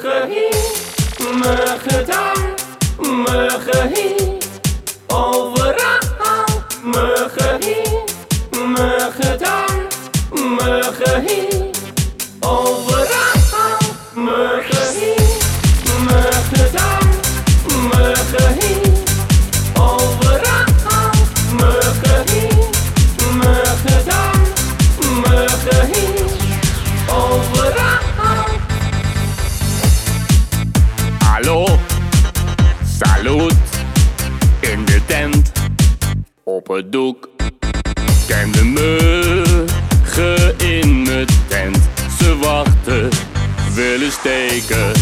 geheer, me gedaan, me geheer. Overal, me geheer, me gedaan, me geheer. op het doek. Kende muggen in mijn tent, ze wachten, willen steken.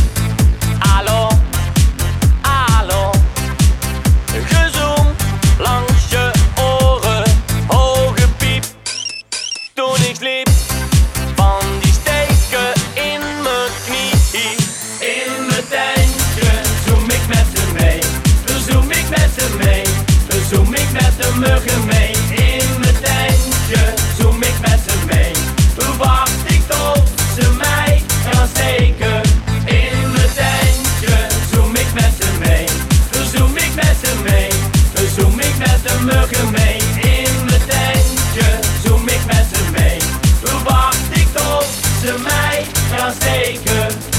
Franz Deken.